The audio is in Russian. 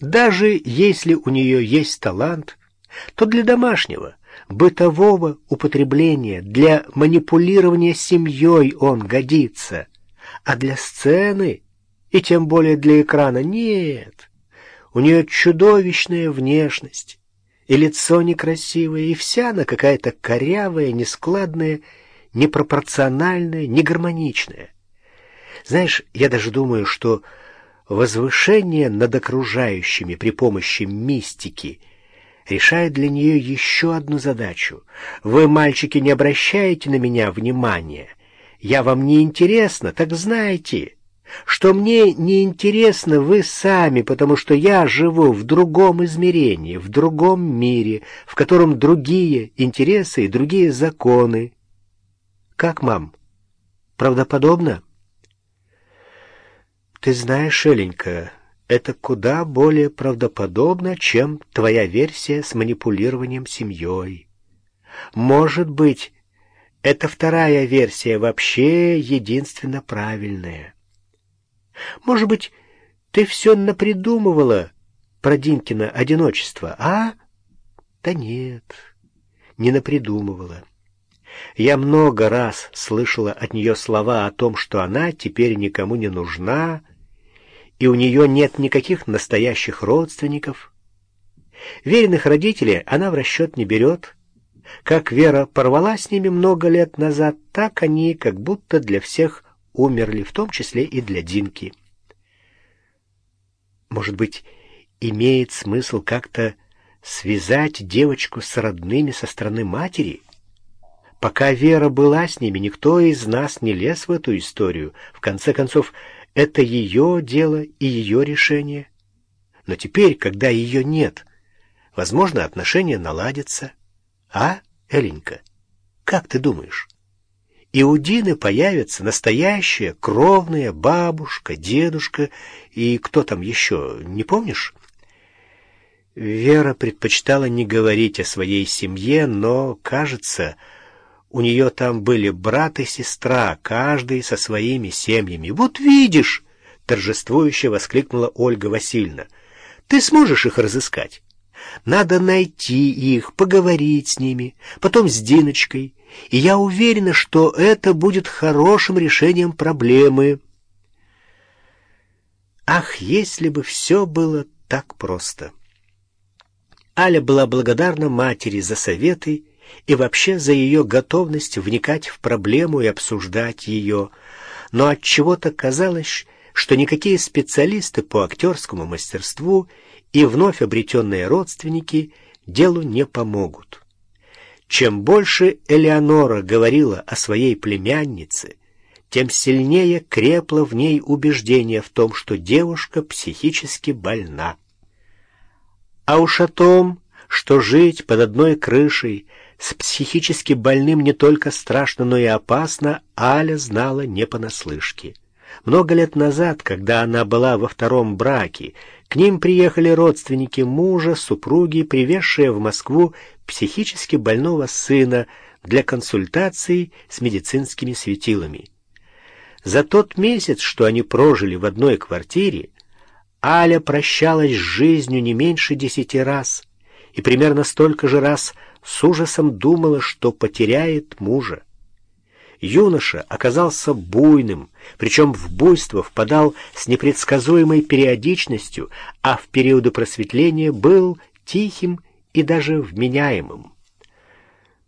Даже если у нее есть талант, то для домашнего, бытового употребления, для манипулирования семьей он годится, а для сцены и тем более для экрана нет. У нее чудовищная внешность, и лицо некрасивое, и вся она какая-то корявая, нескладная, непропорциональная, негармоничная. Знаешь, я даже думаю, что возвышение над окружающими при помощи мистики решает для нее еще одну задачу. Вы, мальчики, не обращаете на меня внимания. Я вам не интересна, так знайте, что мне не интересно вы сами, потому что я живу в другом измерении, в другом мире, в котором другие интересы и другие законы. Как, мам, правдоподобно? Ты знаешь, Эленька, это куда более правдоподобно, чем твоя версия с манипулированием семьей. Может быть, эта вторая версия вообще единственно правильная. Может быть, ты все напридумывала про Динкина одиночество, а? Да нет, не напридумывала. Я много раз слышала от нее слова о том, что она теперь никому не нужна, и у нее нет никаких настоящих родственников. Веренных родителей она в расчет не берет. Как Вера порвала с ними много лет назад, так они как будто для всех умерли, в том числе и для Динки. Может быть, имеет смысл как-то связать девочку с родными со стороны матери? Пока Вера была с ними, никто из нас не лез в эту историю. В конце концов, это ее дело и ее решение. Но теперь, когда ее нет, возможно, отношения наладятся. А, Эленька, как ты думаешь? И у Дины появится настоящая кровная бабушка, дедушка и кто там еще, не помнишь? Вера предпочитала не говорить о своей семье, но, кажется, у нее там были брат и сестра, каждый со своими семьями. «Вот видишь!» — торжествующе воскликнула Ольга Васильевна. «Ты сможешь их разыскать? Надо найти их, поговорить с ними, потом с Диночкой, и я уверена, что это будет хорошим решением проблемы». Ах, если бы все было так просто! Аля была благодарна матери за советы и вообще за ее готовность вникать в проблему и обсуждать ее, но от чего то казалось, что никакие специалисты по актерскому мастерству и вновь обретенные родственники делу не помогут. Чем больше Элеонора говорила о своей племяннице, тем сильнее крепло в ней убеждение в том, что девушка психически больна. А уж о том, что жить под одной крышей с психически больным не только страшно, но и опасно, Аля знала не понаслышке. Много лет назад, когда она была во втором браке, к ним приехали родственники мужа, супруги, привезшие в Москву психически больного сына для консультаций с медицинскими светилами. За тот месяц, что они прожили в одной квартире, Аля прощалась с жизнью не меньше десяти раз и примерно столько же раз с ужасом думала, что потеряет мужа. Юноша оказался буйным, причем в буйство впадал с непредсказуемой периодичностью, а в периоды просветления был тихим и даже вменяемым.